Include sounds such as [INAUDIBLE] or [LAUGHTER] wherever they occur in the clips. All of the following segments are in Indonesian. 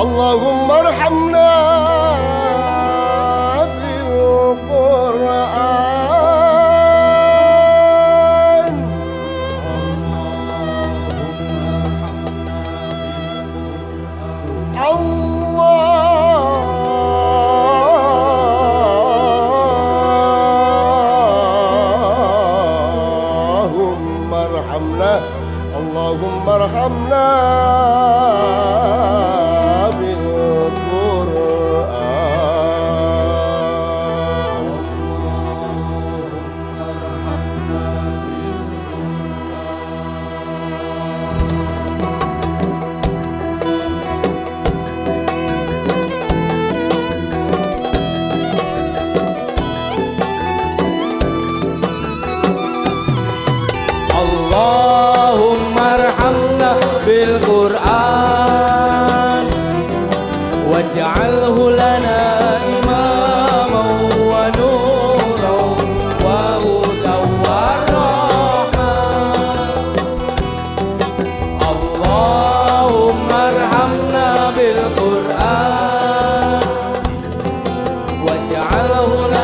اللهم ارحمنا بالقرآن. اللهم ارحمنا اللهم ارحمنا. اجعله لنا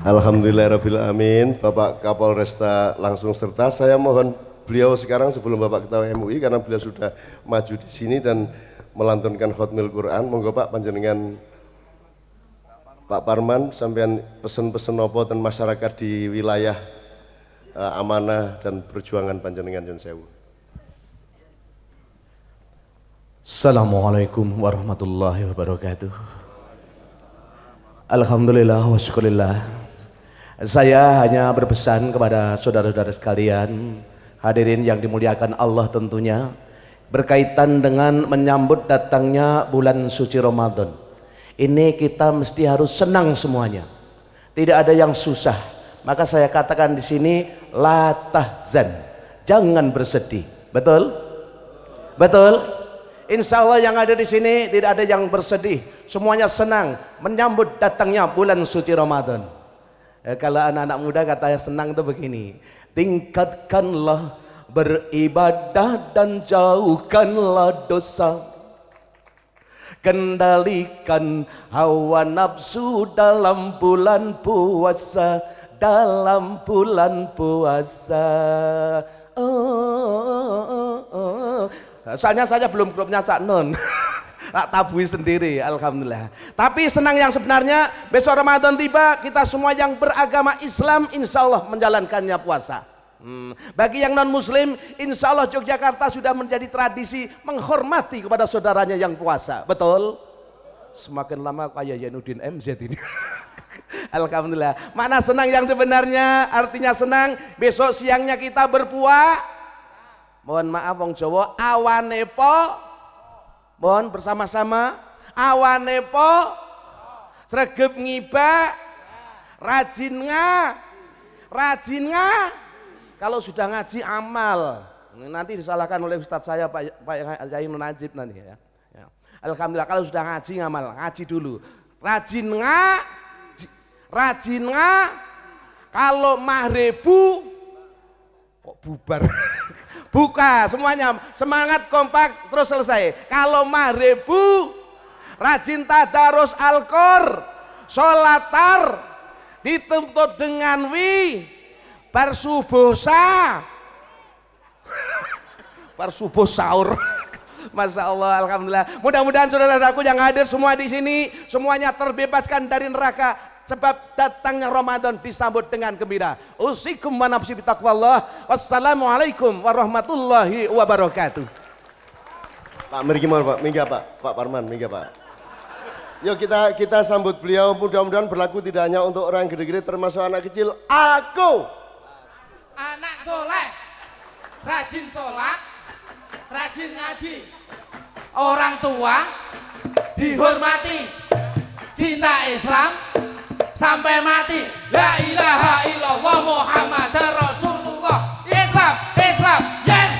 Alhamdulillahirrahmanirrahim Bapak Kapolresta langsung serta saya mohon beliau sekarang sebelum Bapak Ketua MUI karena beliau sudah maju di sini dan melantunkan khutmil Quran monggo Pak panjenengan Pak Parman sampean pesen-pesen nopo dan masyarakat di wilayah eh, amanah dan perjuangan panjenengan Yun Sewu. Assalamualaikum warahmatullahi wabarakatuh. Alhamdulillah wa syukurillah. Saya hanya berpesan kepada saudara-saudara sekalian, hadirin yang dimuliakan Allah tentunya, berkaitan dengan menyambut datangnya bulan suci Ramadan. Ini kita mesti harus senang semuanya. Tidak ada yang susah. Maka saya katakan di sini la tahzan. Jangan bersedih. Betul? Betul? Insya Allah yang ada di sini tidak ada yang bersedih. Semuanya senang menyambut datangnya bulan suci Ramadan. Eh, kalau anak-anak muda katanya senang itu begini. Tingkatkanlah beribadah dan jauhkanlah dosa. Kendalikan hawa nafsu dalam bulan puasa Dalam bulan puasa oh, oh, oh, oh. Soalnya saya belum grupnya Cak Non [LAUGHS] tak tabui sendiri Alhamdulillah tapi senang yang sebenarnya besok Ramadan tiba kita semua yang beragama Islam insya Allah menjalankannya puasa Hmm. Bagi yang non muslim, insya Allah Yogyakarta sudah menjadi tradisi menghormati kepada saudaranya yang puasa. Betul? Semakin lama kayak Yanuddin MZ ini. [LAUGHS] Alhamdulillah. Mana senang yang sebenarnya? Artinya senang. Besok siangnya kita berpuasa. Mohon maaf wong Jawa, awane po. Mohon bersama-sama. Awane po. Sregep ngiba. Rajin nga. Rajin nga kalau sudah ngaji amal, nanti disalahkan oleh ustadz saya Pak Pak Yai Najib nanti ya. ya. Alhamdulillah kalau sudah ngaji ngamal, ngaji dulu. Rajin nga, rajin nga. Kalau mahrebu kok bubar. [LAUGHS] Buka semuanya semangat kompak terus selesai. Kalau mahrebu rajin tadarus alkor, sholatar dituntut dengan wi bar subuh sah [LAUGHS] bar subuh sahur [LAUGHS] Masya Allah, Alhamdulillah. Mudah-mudahan saudara-saudaraku yang hadir semua di sini, semuanya terbebaskan dari neraka sebab datangnya Ramadan disambut dengan gembira. Usikum wa nafsi bitaqwallah. Wassalamualaikum warahmatullahi wabarakatuh. Pak Mergi Pak, mingga Pak, Pak Parman, mingga Pak. Yuk kita kita sambut beliau, mudah-mudahan berlaku tidak hanya untuk orang gede-gede termasuk anak kecil. Aku anak soleh, rajin sholat, rajin ngaji, orang tua dihormati, cinta Islam sampai mati. La ilaha illallah Muhammad Rasulullah. Islam, Islam, yes.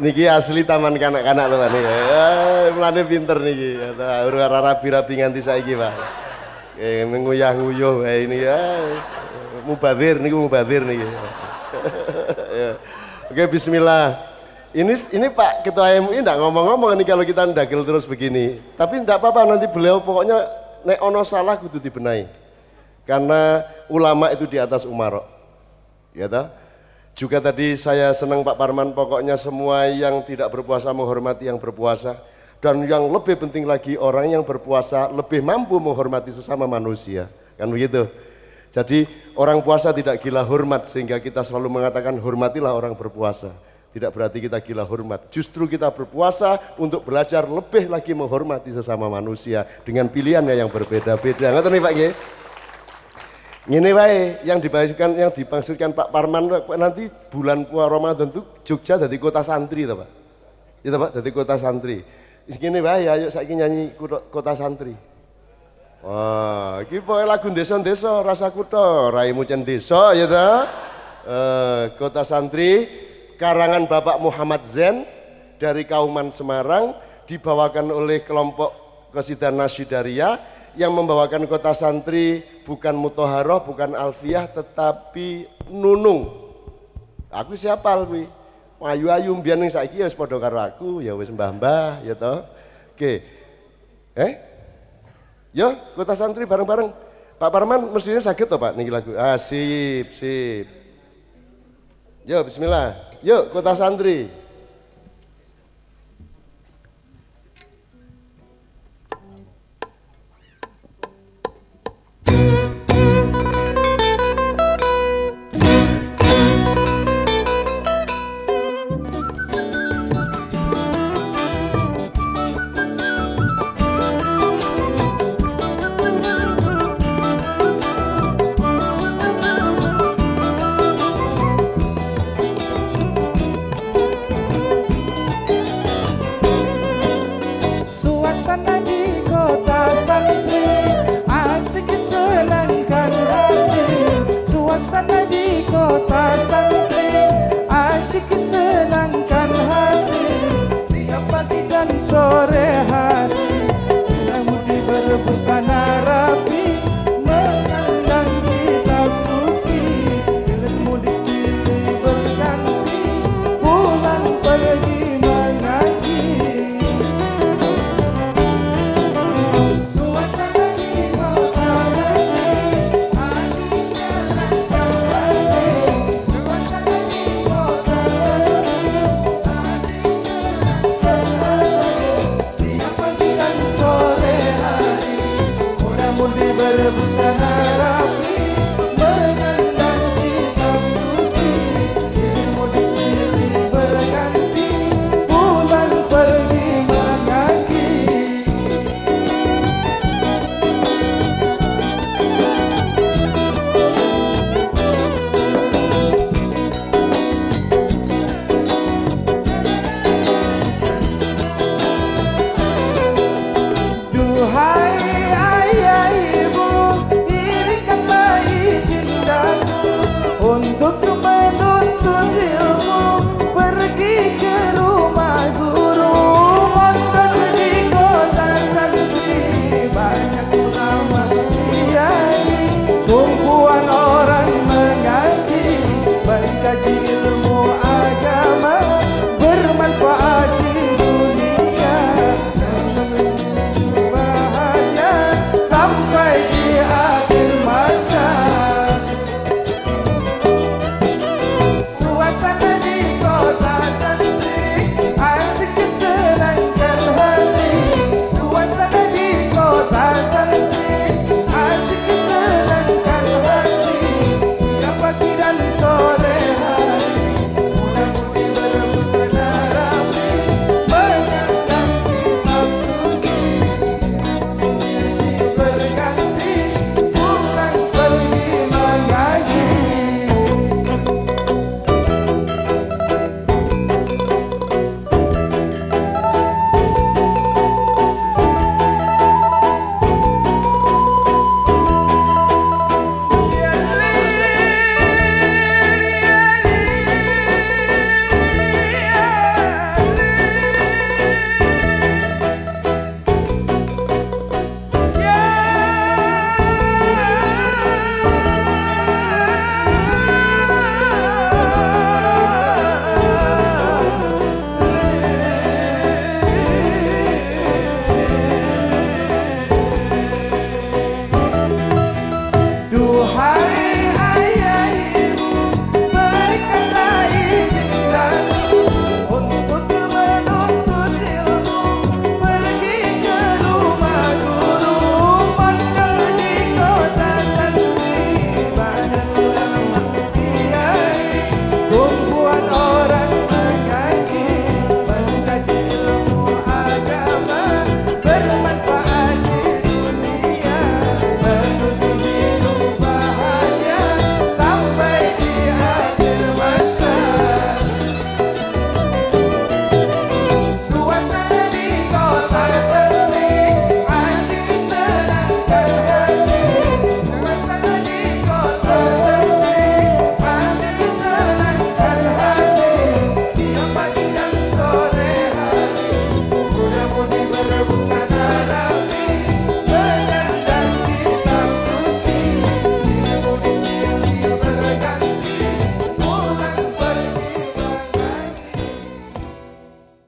Niki asli taman kanak-kanak loh nih. Eh, melane pinter niki. Ora rabi-rabi nganti saiki, Pak eh, nguyah nguyuh eh, ini ya mubadir nih mubadir nih [LAUGHS] ya. oke bismillah ini ini Pak Ketua MUI enggak ngomong-ngomong nih kalau kita ndagel terus begini tapi enggak apa-apa nanti beliau pokoknya nek ono salah kudu dibenahi karena ulama itu di atas umarok ya toh juga tadi saya senang Pak Parman pokoknya semua yang tidak berpuasa menghormati yang berpuasa dan yang lebih penting lagi orang yang berpuasa lebih mampu menghormati sesama manusia. Kan begitu? Jadi orang puasa tidak gila hormat sehingga kita selalu mengatakan hormatilah orang berpuasa. Tidak berarti kita gila hormat. Justru kita berpuasa untuk belajar lebih lagi menghormati sesama manusia dengan pilihannya yang berbeda-beda. Ngerti nih Pak G? Ini wae yang dibagikan yang dipangsirkan Pak Parman nanti bulan puasa Ramadan itu Jogja jadi kota santri toh Pak. Itu Pak, jadi kota santri. Gini wae ayo saiki nyanyi kota santri. Wah, iki pokoke lagu desa-desa rasa kutha, raimu cen desa ya ta. Eh, kota santri karangan Bapak Muhammad Zen dari Kauman Semarang dibawakan oleh kelompok Kesidan Nasyidaria yang membawakan kota santri bukan Mutoharoh, bukan Alfiah tetapi Nunung. Aku siapa kuwi? ayu-ayu mbiyen ning saiki ya wis padha aku, ya wis mbah-mbah ya toh. Oke. Eh? Yo, kota santri bareng-bareng. Pak Parman mestinya sakit toh Pak niki lagu. Ah, sip, sip. Yo, bismillah. Yuk, kota santri.